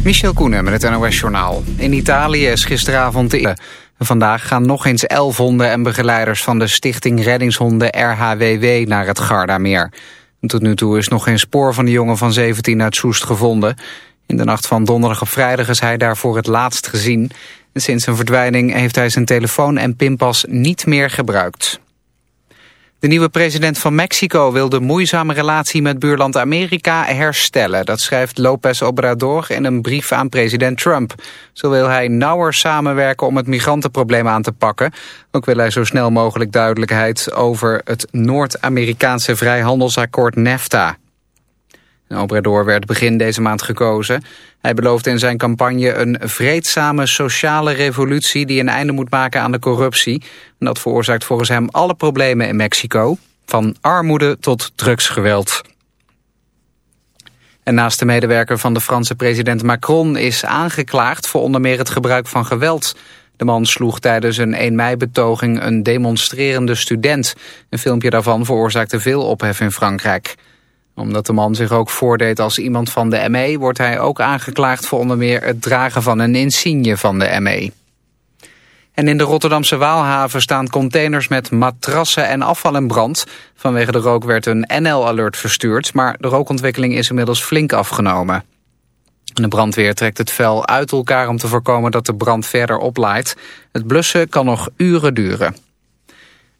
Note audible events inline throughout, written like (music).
Michel Koenen met het NOS-journaal. In Italië is gisteravond de... Vandaag gaan nog eens elf honden en begeleiders van de stichting Reddingshonden RHWW naar het Gardameer. Tot nu toe is nog geen spoor van de jongen van 17 uit Soest gevonden. In de nacht van donderdag op vrijdag is hij daar voor het laatst gezien. Sinds zijn verdwijning heeft hij zijn telefoon en pinpas niet meer gebruikt. De nieuwe president van Mexico wil de moeizame relatie met buurland Amerika herstellen. Dat schrijft López Obrador in een brief aan president Trump. Zo wil hij nauwer samenwerken om het migrantenprobleem aan te pakken. Ook wil hij zo snel mogelijk duidelijkheid over het Noord-Amerikaanse vrijhandelsakkoord NAFTA. Obrador werd begin deze maand gekozen. Hij beloofde in zijn campagne een vreedzame sociale revolutie... die een einde moet maken aan de corruptie. En dat veroorzaakt volgens hem alle problemen in Mexico. Van armoede tot drugsgeweld. En naast de medewerker van de Franse president Macron... is aangeklaagd voor onder meer het gebruik van geweld... De man sloeg tijdens een 1 mei-betoging een demonstrerende student. Een filmpje daarvan veroorzaakte veel ophef in Frankrijk omdat de man zich ook voordeed als iemand van de ME... wordt hij ook aangeklaagd voor onder meer het dragen van een insigne van de ME. En in de Rotterdamse Waalhaven staan containers met matrassen en afval in brand. Vanwege de rook werd een NL-alert verstuurd... maar de rookontwikkeling is inmiddels flink afgenomen. De brandweer trekt het vuil uit elkaar om te voorkomen dat de brand verder oplaait. Het blussen kan nog uren duren.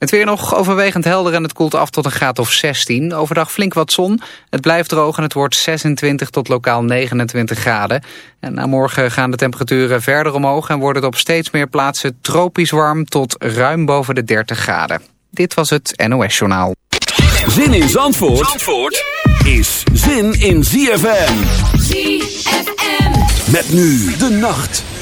Het weer nog overwegend helder en het koelt af tot een graad of 16. Overdag flink wat zon. Het blijft droog en het wordt 26 tot lokaal 29 graden. En na morgen gaan de temperaturen verder omhoog... en wordt het op steeds meer plaatsen tropisch warm tot ruim boven de 30 graden. Dit was het NOS Journaal. Zin in Zandvoort, Zandvoort is zin in ZFM. ZFM. Met nu de nacht.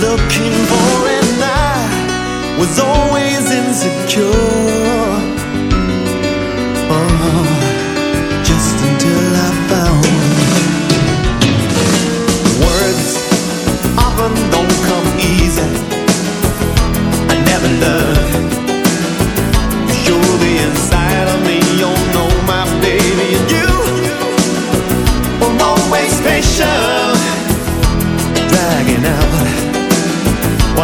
looking for and I was always insecure. Oh, Just until I found Words often don't come easy. I never learned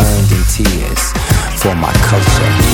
earned in tears for my culture.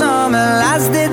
summer lasted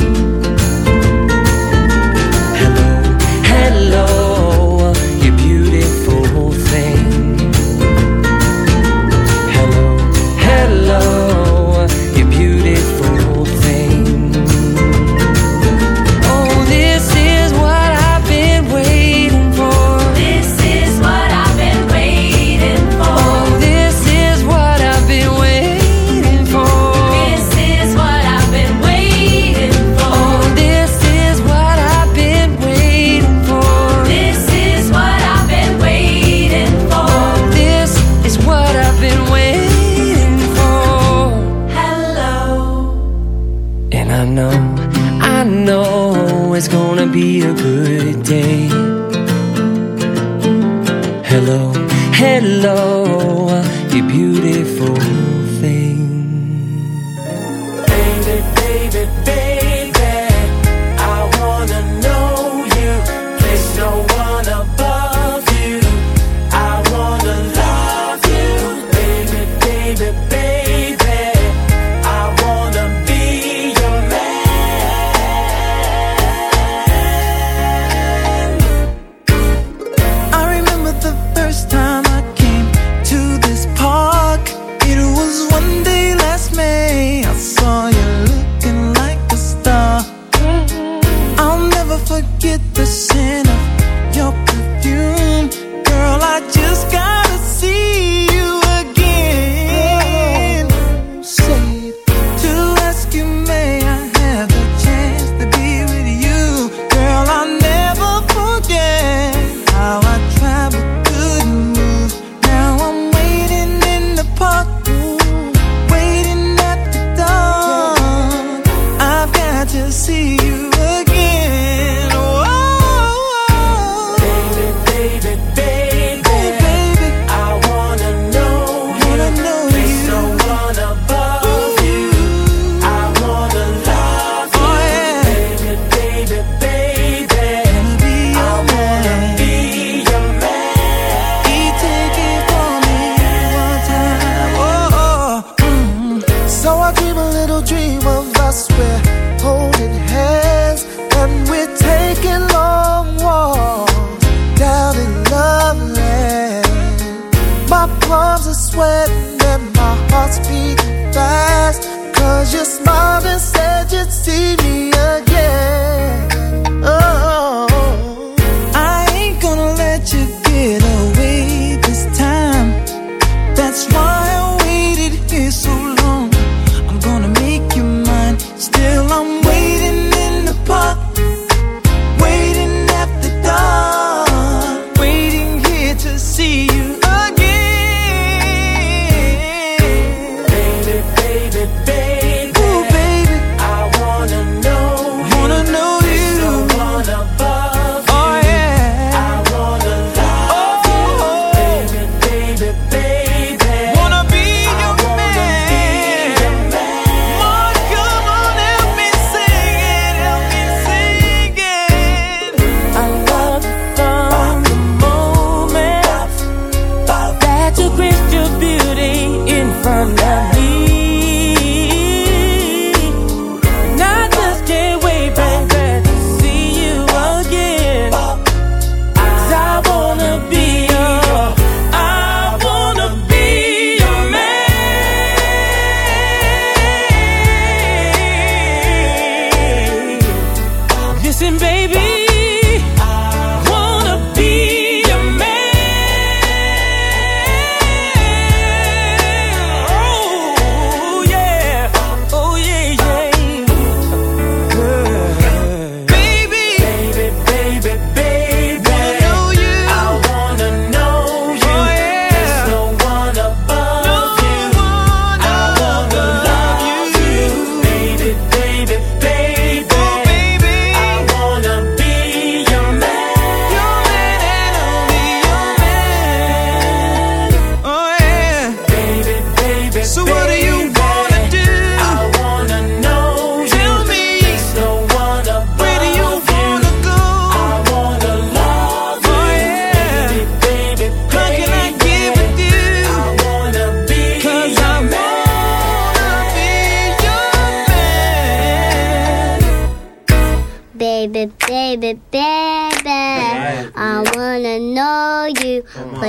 Hello, you beautiful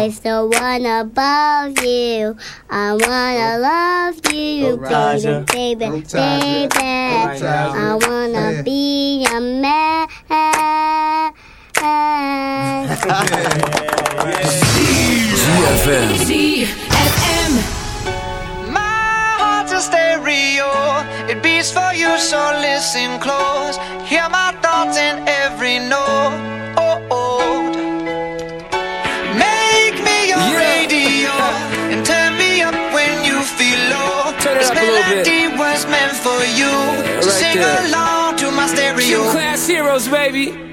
you, place the one above you. I wanna love you, Roger. baby, baby, Roger. baby. Roger. I wanna Yeah. be a man. (laughs) ZFM. ZFM. My heart's a stereo. It beats for you, so listen close. Hear my thoughts in every note. So right along to my stereo. Gym class heroes, baby.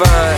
hard